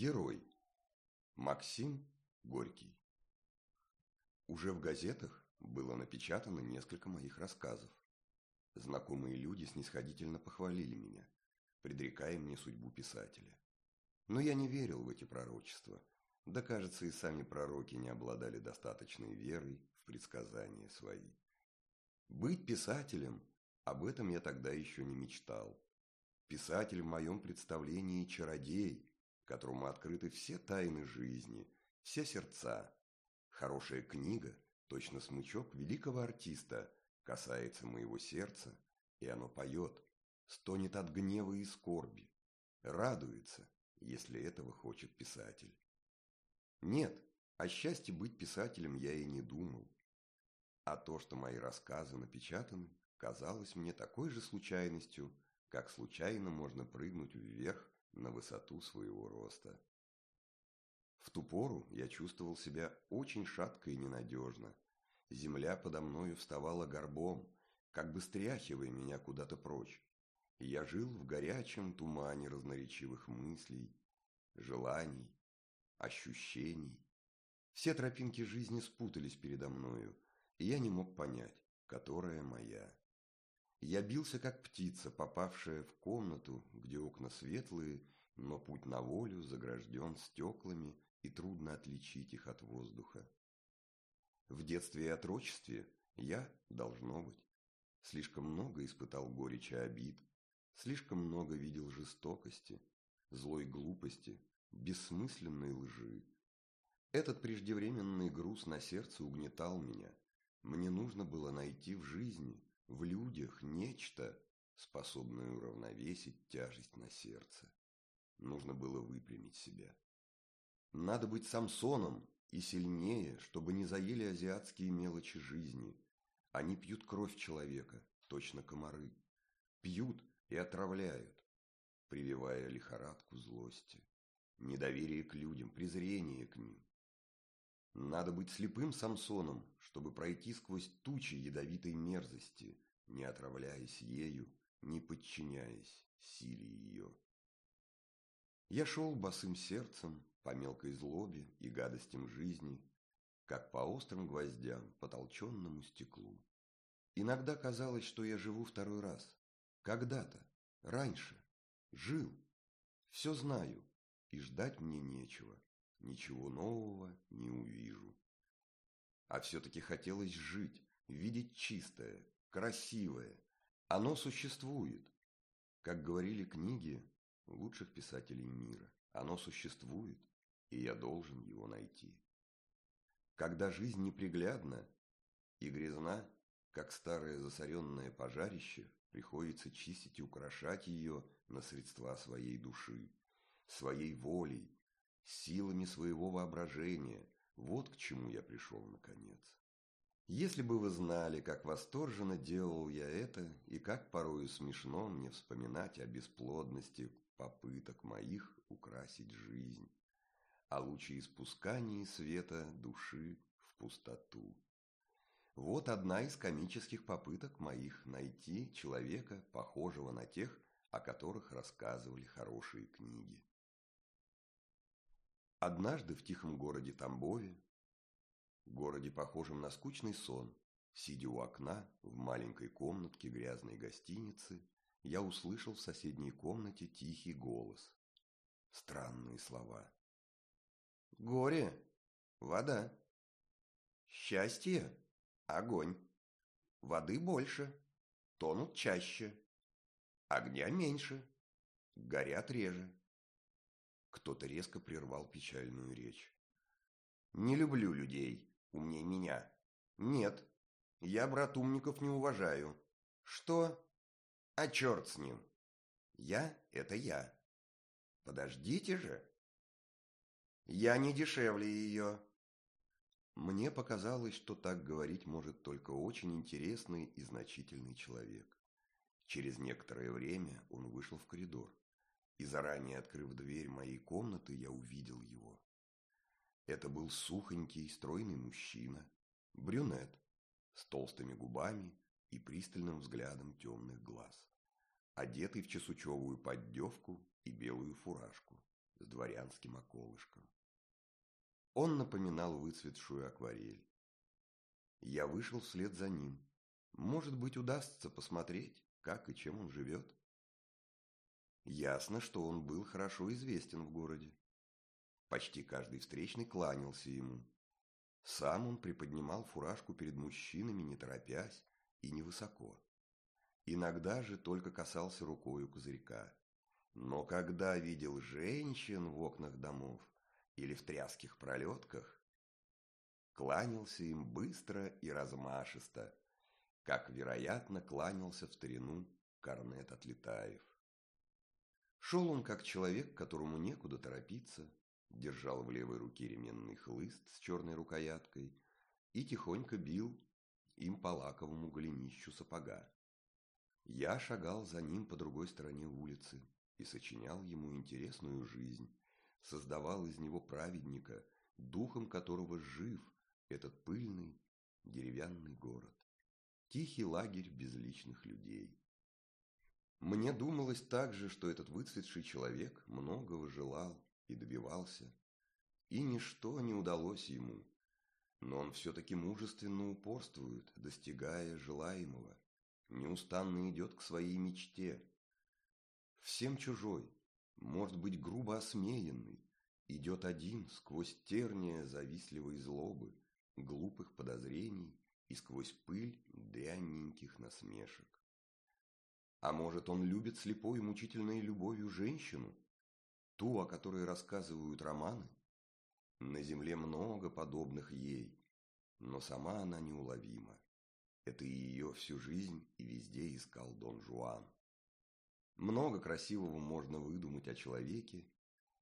Герой. Максим Горький. Уже в газетах было напечатано несколько моих рассказов. Знакомые люди снисходительно похвалили меня, предрекая мне судьбу писателя. Но я не верил в эти пророчества, да, кажется, и сами пророки не обладали достаточной верой в предсказания свои. Быть писателем, об этом я тогда еще не мечтал. Писатель в моем представлении – чародей, которому открыты все тайны жизни, все сердца. Хорошая книга, точно смычок великого артиста, касается моего сердца, и оно поет, стонет от гнева и скорби, радуется, если этого хочет писатель. Нет, о счастье быть писателем я и не думал. А то, что мои рассказы напечатаны, казалось мне такой же случайностью, как случайно можно прыгнуть вверх на высоту своего роста. В ту пору я чувствовал себя очень шатко и ненадежно. Земля подо мною вставала горбом, как бы стряхивая меня куда-то прочь. Я жил в горячем тумане разноречивых мыслей, желаний, ощущений. Все тропинки жизни спутались передо мною, и я не мог понять, которая моя. Я бился, как птица, попавшая в комнату, где окна светлые, но путь на волю загражден стеклами, и трудно отличить их от воздуха. В детстве и отрочестве я, должно быть, слишком много испытал горечи обид, слишком много видел жестокости, злой глупости, бессмысленной лжи. Этот преждевременный груз на сердце угнетал меня. Мне нужно было найти в жизни в людях нечто, способное уравновесить тяжесть на сердце. Нужно было выпрямить себя. Надо быть Самсоном и сильнее, чтобы не заели азиатские мелочи жизни. Они пьют кровь человека, точно комары. Пьют и отравляют, прививая лихорадку злости, недоверие к людям, презрение к ним. Надо быть слепым Самсоном, чтобы пройти сквозь тучи ядовитой мерзости, не отравляясь ею, не подчиняясь силе ее. Я шел босым сердцем по мелкой злобе и гадостям жизни, как по острым гвоздям по толченному стеклу. Иногда казалось, что я живу второй раз. Когда-то, раньше, жил, все знаю, и ждать мне нечего. Ничего нового не увижу. А все-таки хотелось жить, видеть чистое, красивое. Оно существует. Как говорили книги лучших писателей мира. Оно существует, и я должен его найти. Когда жизнь неприглядна и грязна, как старое засоренное пожарище, приходится чистить и украшать ее на средства своей души, своей волей, силами своего воображения. Вот к чему я пришел наконец. Если бы вы знали, как восторженно делал я это, и как порою смешно мне вспоминать о бесплодности попыток моих украсить жизнь, о лучеиспускании света души в пустоту. Вот одна из комических попыток моих найти человека, похожего на тех, о которых рассказывали хорошие книги. Однажды в тихом городе Тамбове, городе, похожем на скучный сон, сидя у окна в маленькой комнатке грязной гостиницы, я услышал в соседней комнате тихий голос. Странные слова. Горе – вода. Счастье – огонь. Воды больше, тонут чаще. Огня меньше, горят реже. Кто-то резко прервал печальную речь. «Не люблю людей, умней меня. Нет, я брат умников не уважаю. Что? А черт с ним. Я – это я. Подождите же. Я не дешевле ее». Мне показалось, что так говорить может только очень интересный и значительный человек. Через некоторое время он вышел в коридор и заранее открыв дверь моей комнаты, я увидел его. Это был сухонький, стройный мужчина, брюнет, с толстыми губами и пристальным взглядом темных глаз, одетый в чесучевую поддевку и белую фуражку, с дворянским околышком. Он напоминал выцветшую акварель. Я вышел вслед за ним. Может быть, удастся посмотреть, как и чем он живет. Ясно, что он был хорошо известен в городе. Почти каждый встречный кланялся ему. Сам он приподнимал фуражку перед мужчинами, не торопясь и невысоко. Иногда же только касался рукою козырька. Но когда видел женщин в окнах домов или в тряских пролетках, кланялся им быстро и размашисто, как, вероятно, кланялся в старину Корнет Отлетаев. Шел он как человек, которому некуда торопиться, держал в левой руке ременный хлыст с черной рукояткой и тихонько бил им по лаковому голенищу сапога. Я шагал за ним по другой стороне улицы и сочинял ему интересную жизнь, создавал из него праведника, духом которого жив этот пыльный деревянный город. Тихий лагерь безличных людей. Мне думалось также, что этот выцветший человек многого желал и добивался, и ничто не удалось ему, но он все-таки мужественно упорствует, достигая желаемого неустанно идет к своей мечте. Всем чужой, может быть грубо осмеянный, идет один сквозь терния завистливой злобы, глупых подозрений и сквозь пыль дрянненьких насмешек. А может, он любит слепой мучительной любовью женщину, ту, о которой рассказывают романы? На земле много подобных ей, но сама она неуловима. Это и ее всю жизнь и везде искал Дон Жуан. Много красивого можно выдумать о человеке.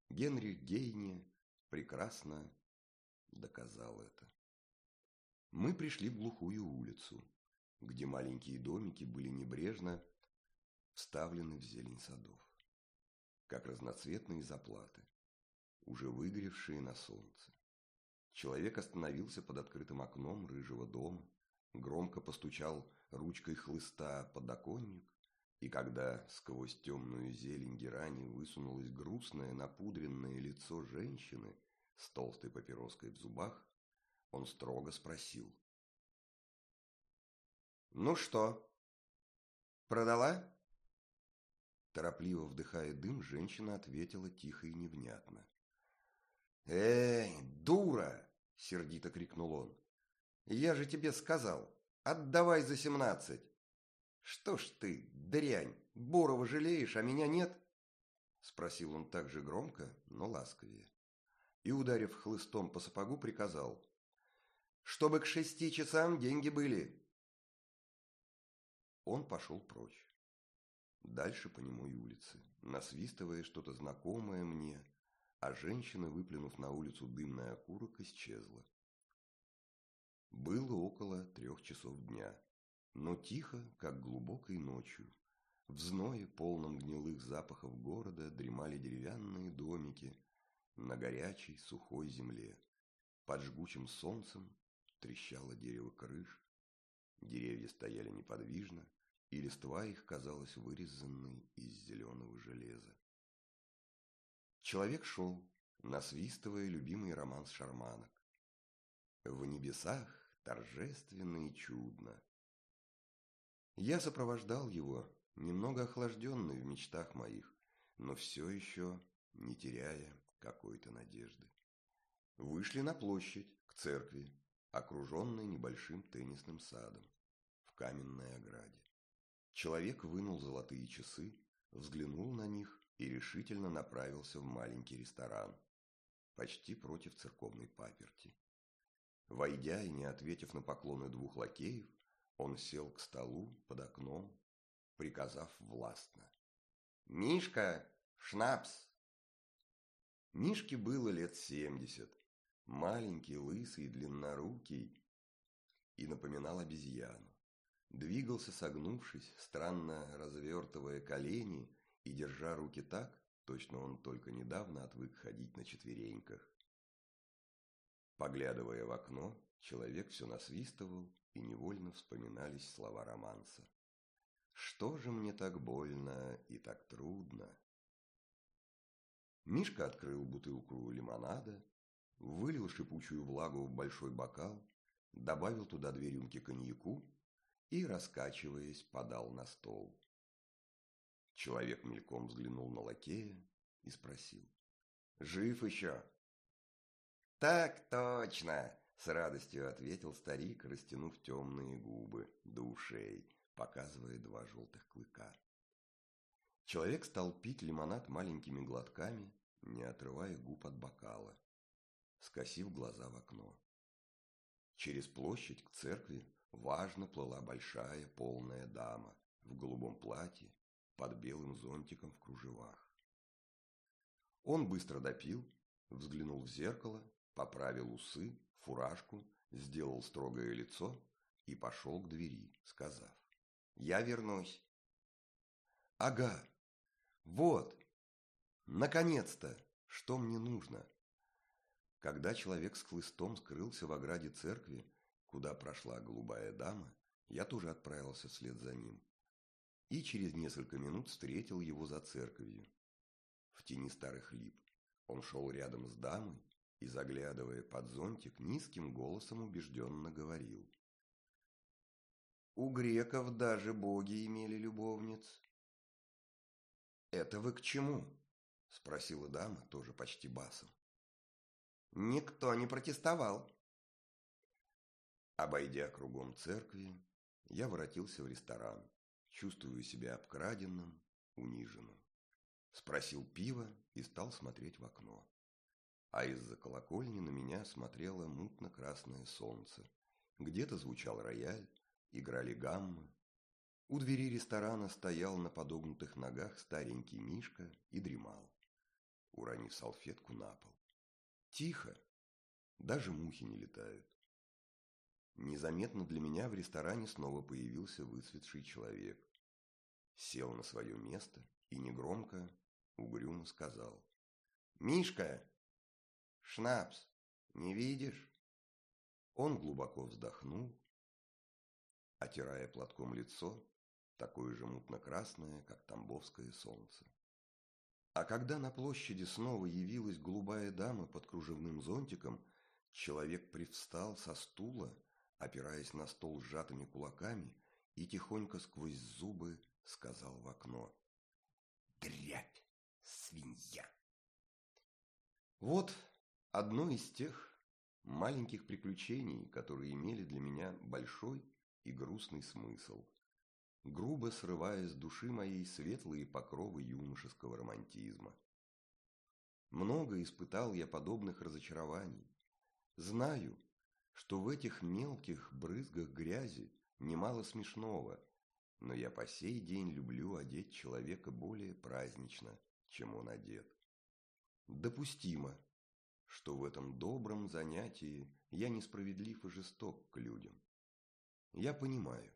Генрих Гейне прекрасно доказал это. Мы пришли в глухую улицу, где маленькие домики были небрежно вставлены в зелень садов, как разноцветные заплаты, уже выгоревшие на солнце. Человек остановился под открытым окном рыжего дома, громко постучал ручкой хлыста подоконник, и когда сквозь темную зелень герани высунулось грустное напудренное лицо женщины с толстой папироской в зубах, он строго спросил. «Ну что, продала?» Торопливо вдыхая дым, женщина ответила тихо и невнятно. «Эй, дура!» — сердито крикнул он. Я же тебе сказал, отдавай за семнадцать. Что ж ты, дрянь, Борова жалеешь, а меня нет? Спросил он так же громко, но ласковее. И, ударив хлыстом по сапогу, приказал. Чтобы к шести часам деньги были. Он пошел прочь. Дальше по немой улице, насвистывая что-то знакомое мне, а женщина, выплюнув на улицу дымный окурок, исчезла. Было около трех часов дня, но тихо, как глубокой ночью. В зное, полном гнилых запахов города, дремали деревянные домики на горячей сухой земле. Под жгучим солнцем трещало дерево крыш. Деревья стояли неподвижно, и листва их казалась вырезанной из зеленого железа. Человек шел, насвистывая любимый роман с шарманок. В небесах торжественно и чудно. Я сопровождал его, немного охлажденный в мечтах моих, но все еще не теряя какой-то надежды. Вышли на площадь, к церкви, окруженной небольшим теннисным садом, в каменной ограде. Человек вынул золотые часы, взглянул на них и решительно направился в маленький ресторан, почти против церковной паперти. Войдя и не ответив на поклоны двух лакеев, он сел к столу под окном, приказав властно. «Мишка, шнапс!» Мишке было лет семьдесят, маленький, лысый, длиннорукий, и напоминал обезьяну. Двигался согнувшись, странно развертывая колени и держа руки так, точно он только недавно отвык ходить на четвереньках. Поглядывая в окно, человек все насвистывал, и невольно вспоминались слова романса. «Что же мне так больно и так трудно?» Мишка открыл бутылку лимонада, вылил шипучую влагу в большой бокал, добавил туда две рюмки коньяку и, раскачиваясь, подал на стол. Человек мельком взглянул на лакея и спросил. «Жив еще?» «Так точно!» — с радостью ответил старик, растянув темные губы до ушей, показывая два желтых клыка. Человек стал пить лимонад маленькими глотками, не отрывая губ от бокала, скосив глаза в окно. Через площадь к церкви важно плыла большая полная дама в голубом платье под белым зонтиком в кружевах. Он быстро допил, взглянул в зеркало, поправил усы, фуражку, сделал строгое лицо и пошел к двери, сказав «Я вернусь». «Ага, вот, наконец-то, что мне нужно?» Когда человек с хлыстом скрылся в ограде церкви, куда прошла голубая дама, я тоже отправился вслед за ним. И через несколько минут встретил его за церковью. В тени старых лип. Он шел рядом с дамой и, заглядывая под зонтик, низким голосом убежденно говорил. «У греков даже боги имели любовниц». «Это вы к чему?» – спросила дама, тоже почти басом. «Никто не протестовал». Обойдя кругом церкви, я воротился в ресторан, чувствуя себя обкраденным, униженным. Спросил пива и стал смотреть в окно а из-за колокольни на меня смотрело мутно-красное солнце. Где-то звучал рояль, играли гаммы. У двери ресторана стоял на подогнутых ногах старенький Мишка и дремал, уронив салфетку на пол. Тихо, даже мухи не летают. Незаметно для меня в ресторане снова появился выцветший человек. Сел на свое место и негромко, угрюмо сказал. «Мишка, Шнапс, не видишь? Он глубоко вздохнул, отирая платком лицо, такое же мутно-красное, как тамбовское солнце. А когда на площади снова явилась голубая дама под кружевным зонтиком, человек привстал со стула, опираясь на стол сжатыми кулаками, и тихонько сквозь зубы сказал в окно «Дрядь, свинья!» Вот Одно из тех маленьких приключений, которые имели для меня большой и грустный смысл, грубо срывая с души моей светлые покровы юношеского романтизма. Много испытал я подобных разочарований. Знаю, что в этих мелких брызгах грязи немало смешного, но я по сей день люблю одеть человека более празднично, чем он одет. Допустимо, что в этом добром занятии я несправедлив и жесток к людям. Я понимаю,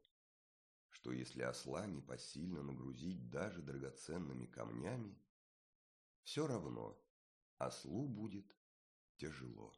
что если осла непосильно нагрузить даже драгоценными камнями, все равно ослу будет тяжело.